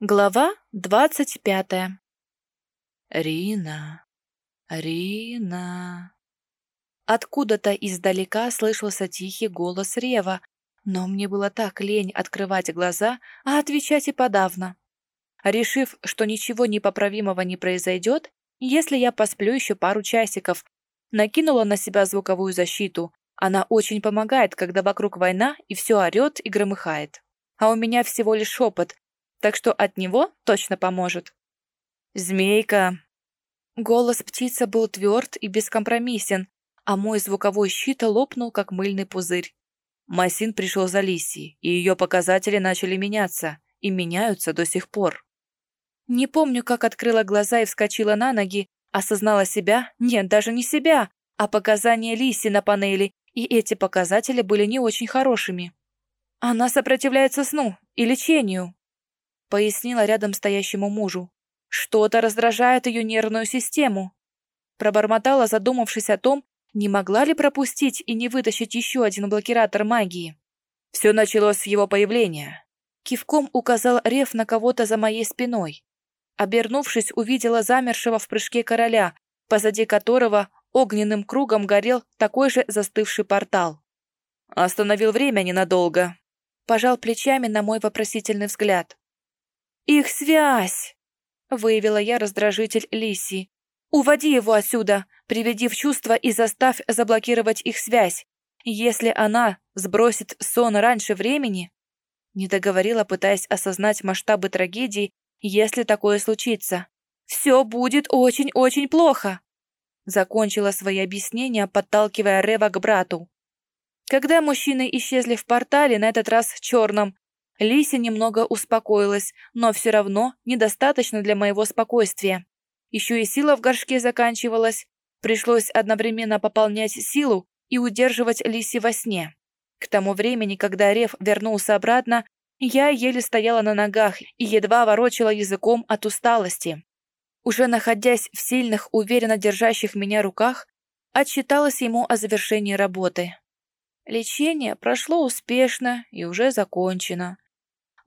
Глава двадцать пятая. Рина, Рина. Откуда-то издалека слышался тихий голос Рева, но мне было так лень открывать глаза, а отвечать и подавно. Решив, что ничего непоправимого не произойдет, если я посплю еще пару часиков, накинула на себя звуковую защиту. Она очень помогает, когда вокруг война и все орет и громыхает. А у меня всего лишь шепот, так что от него точно поможет. «Змейка!» Голос птицы был тверд и бескомпромиссен, а мой звуковой щит лопнул, как мыльный пузырь. Масин пришел за Лисией, и ее показатели начали меняться, и меняются до сих пор. Не помню, как открыла глаза и вскочила на ноги, осознала себя, нет, даже не себя, а показания Лиси на панели, и эти показатели были не очень хорошими. Она сопротивляется сну и лечению пояснила рядом стоящему мужу. Что-то раздражает ее нервную систему. Пробормотала, задумавшись о том, не могла ли пропустить и не вытащить еще один блокиратор магии. Все началось с его появления. Кивком указал Рев на кого-то за моей спиной. Обернувшись, увидела замершего в прыжке короля, позади которого огненным кругом горел такой же застывший портал. Остановил время ненадолго. Пожал плечами на мой вопросительный взгляд. «Их связь!» — выявила я раздражитель Лиси. «Уводи его отсюда, приведи в чувство и заставь заблокировать их связь. Если она сбросит сон раньше времени...» Не договорила, пытаясь осознать масштабы трагедии, если такое случится. «Все будет очень-очень плохо!» Закончила свои объяснения, подталкивая Рева к брату. Когда мужчины исчезли в портале, на этот раз черном, Лися немного успокоилась, но все равно недостаточно для моего спокойствия. Еще и сила в горшке заканчивалась. Пришлось одновременно пополнять силу и удерживать Лиси во сне. К тому времени, когда Рев вернулся обратно, я еле стояла на ногах и едва ворочала языком от усталости. Уже находясь в сильных, уверенно держащих меня руках, отчиталась ему о завершении работы. Лечение прошло успешно и уже закончено.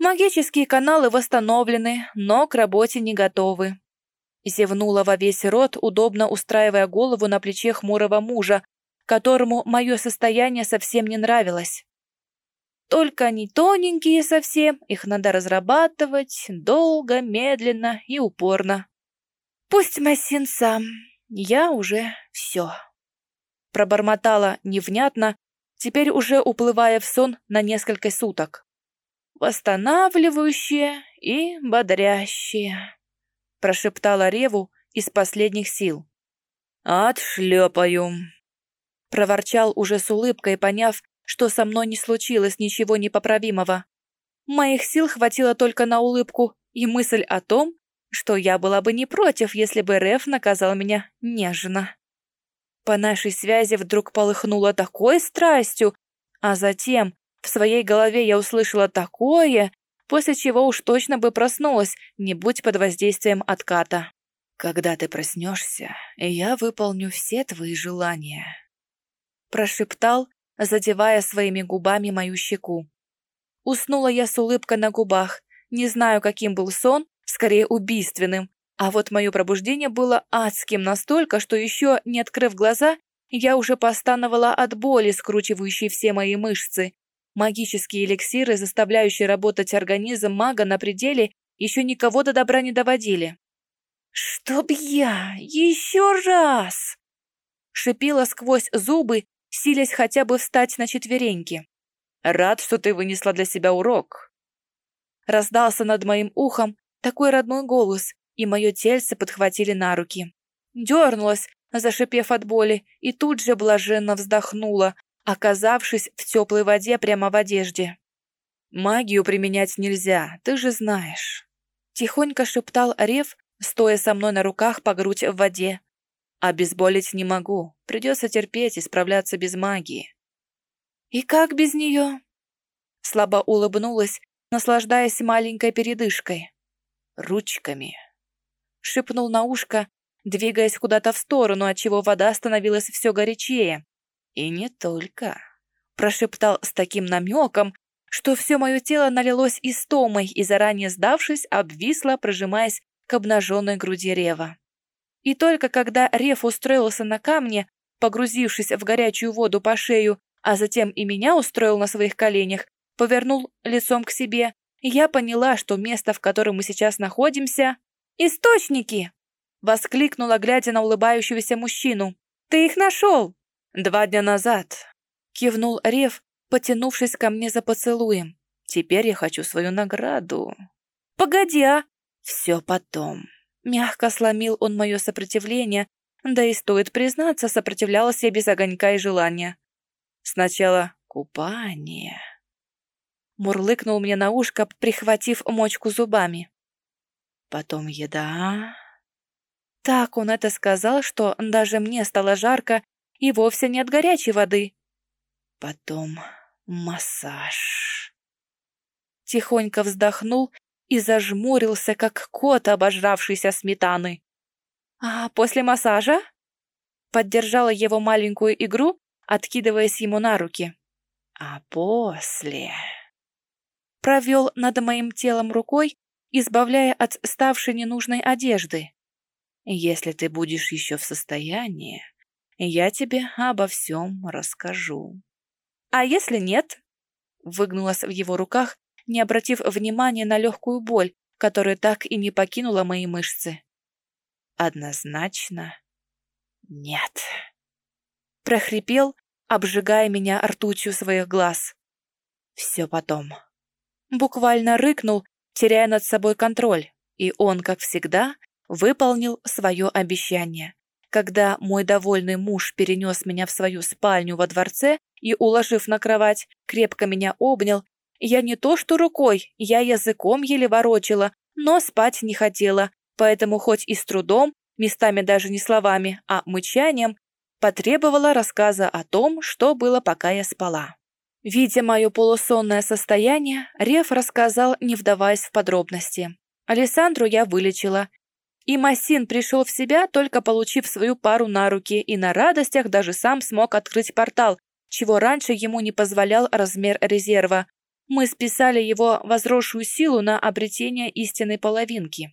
Магические каналы восстановлены, но к работе не готовы. Зевнула во весь рот, удобно устраивая голову на плече хмурого мужа, которому мое состояние совсем не нравилось. Только они тоненькие совсем, их надо разрабатывать долго, медленно и упорно. Пусть Массин сам, я уже все. Пробормотала невнятно, теперь уже уплывая в сон на несколько суток восстанавливающее и бодрящее», — прошептала Реву из последних сил. «Отшлепаю», — проворчал уже с улыбкой, поняв, что со мной не случилось ничего непоправимого. Моих сил хватило только на улыбку и мысль о том, что я была бы не против, если бы Рев наказал меня нежно. По нашей связи вдруг полыхнуло такой страстью, а затем в своей голове я услышала такое, после чего уж точно бы проснулась, не будь под воздействием отката. «Когда ты проснешься, я выполню все твои желания», прошептал, задевая своими губами мою щеку. Уснула я с улыбкой на губах. Не знаю, каким был сон, скорее убийственным. А вот мое пробуждение было адским настолько, что еще не открыв глаза, я уже постановала от боли, скручивающей все мои мышцы, Магические эликсиры, заставляющие работать организм мага на пределе, еще никого до добра не доводили. «Чтоб я! Еще раз!» Шипела сквозь зубы, силясь хотя бы встать на четвереньки. «Рад, что ты вынесла для себя урок!» Раздался над моим ухом такой родной голос, и мое тельце подхватили на руки. Дернулась, зашипев от боли, и тут же блаженно вздохнула, оказавшись в теплой воде прямо в одежде. «Магию применять нельзя, ты же знаешь», — тихонько шептал Рев, стоя со мной на руках по грудь в воде. «Обезболить не могу, придется терпеть и справляться без магии». «И как без нее?» Слабо улыбнулась, наслаждаясь маленькой передышкой. «Ручками», — шепнул на ушко, двигаясь куда-то в сторону, отчего вода становилась все горячее. «И не только», — прошептал с таким намеком, что все мое тело налилось истомой и, заранее сдавшись, обвисло, прижимаясь к обнаженной груди Рева. И только когда Рев устроился на камне, погрузившись в горячую воду по шею, а затем и меня устроил на своих коленях, повернул лицом к себе, я поняла, что место, в котором мы сейчас находимся... «Источники!» — воскликнула, глядя на улыбающегося мужчину. «Ты их нашел!» «Два дня назад!» — кивнул Рев, потянувшись ко мне за поцелуем. «Теперь я хочу свою награду». «Погоди, а!» «Все потом». Мягко сломил он мое сопротивление, да и стоит признаться, сопротивлялась я без огонька и желания. Сначала купание. Мурлыкнул мне на ушко, прихватив мочку зубами. Потом еда. Так он это сказал, что даже мне стало жарко и вовсе не от горячей воды. Потом массаж. Тихонько вздохнул и зажмурился, как кот, обожравшийся сметаны. «А после массажа?» Поддержала его маленькую игру, откидываясь ему на руки. «А после...» Провел над моим телом рукой, избавляя от ставшей ненужной одежды. «Если ты будешь еще в состоянии, я тебе обо всем расскажу». «А если нет?» Выгнулась в его руках, не обратив внимания на легкую боль, которая так и не покинула мои мышцы. «Однозначно нет», — прохрипел, обжигая меня ртутью своих глаз. «Все потом». Буквально рыкнул, теряя над собой контроль, и он, как всегда, выполнил свое обещание. Когда мой довольный муж перенес меня в свою спальню во дворце и, уложив на кровать, крепко меня обнял я не то что рукой, я языком еле ворочила, но спать не хотела, поэтому хоть и с трудом, местами даже не словами, а мычанием, потребовала рассказа о том, что было, пока я спала. Видя мое полусонное состояние, Рев рассказал, не вдаваясь в подробности. Александру я вылечила. И Массин пришел в себя, только получив свою пару на руки, и на радостях даже сам смог открыть портал, чего раньше ему не позволял размер резерва, мы списали его возросшую силу на обретение истинной половинки.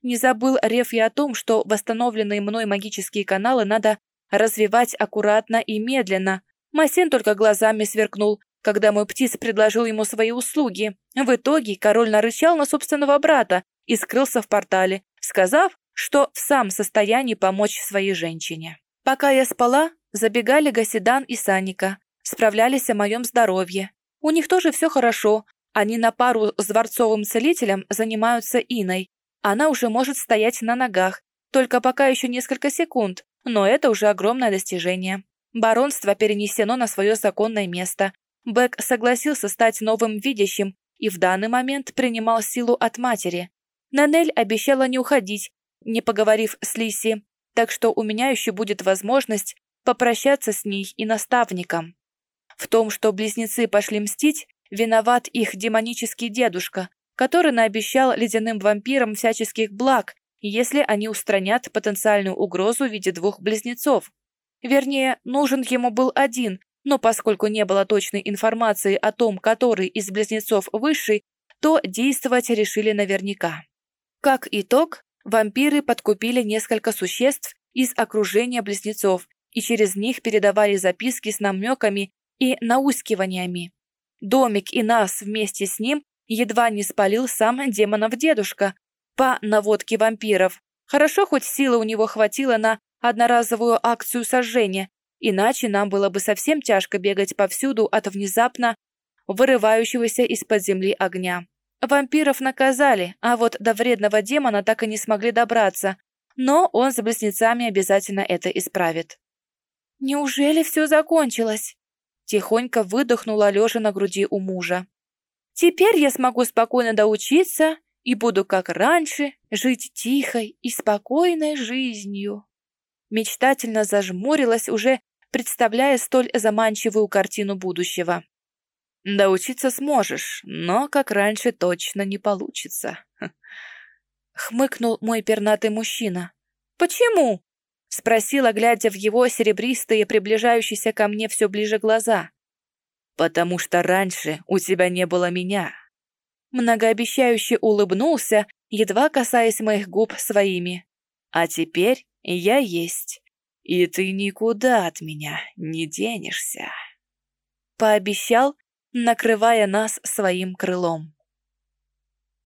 Не забыл Реф и о том, что восстановленные мной магические каналы надо развивать аккуратно и медленно. Масен только глазами сверкнул, когда мой птиц предложил ему свои услуги. В итоге король нарычал на собственного брата и скрылся в портале, сказав, что в сам состоянии помочь своей женщине. Пока я спала, забегали Гасидан и Саника, справлялись о моем здоровье, у них тоже все хорошо. Они на пару с дворцовым целителем занимаются Иной. Она уже может стоять на ногах, только пока еще несколько секунд, но это уже огромное достижение. Баронство перенесено на свое законное место. Бэк согласился стать новым видящим и в данный момент принимал силу от матери. Нанель обещала не уходить, не поговорив с Лиси, так что у меня еще будет возможность попрощаться с ней и наставником. В том, что близнецы пошли мстить, виноват их демонический дедушка, который наобещал ледяным вампирам всяческих благ, если они устранят потенциальную угрозу в виде двух близнецов. Вернее, нужен ему был один, но поскольку не было точной информации о том, который из близнецов высший, то действовать решили наверняка. Как итог, вампиры подкупили несколько существ из окружения близнецов и через них передавали записки с намеками и наускиваниями. Домик и нас вместе с ним едва не спалил сам демонов дедушка по наводке вампиров. Хорошо, хоть силы у него хватило на одноразовую акцию сожжения, иначе нам было бы совсем тяжко бегать повсюду от внезапно вырывающегося из-под земли огня. Вампиров наказали, а вот до вредного демона так и не смогли добраться, но он с близнецами обязательно это исправит. «Неужели все закончилось?» Тихонько выдохнула, лежа на груди у мужа. «Теперь я смогу спокойно доучиться и буду, как раньше, жить тихой и спокойной жизнью». Мечтательно зажмурилась, уже представляя столь заманчивую картину будущего. «Доучиться сможешь, но, как раньше, точно не получится», — хмыкнул мой пернатый мужчина. «Почему?» Спросила, глядя в его серебристые, приближающиеся ко мне все ближе глаза. потому что раньше у тебя не было меня». Многообещающе улыбнулся, едва касаясь моих губ своими. «А теперь я есть, и ты никуда от меня не денешься». Пообещал, накрывая нас своим крылом.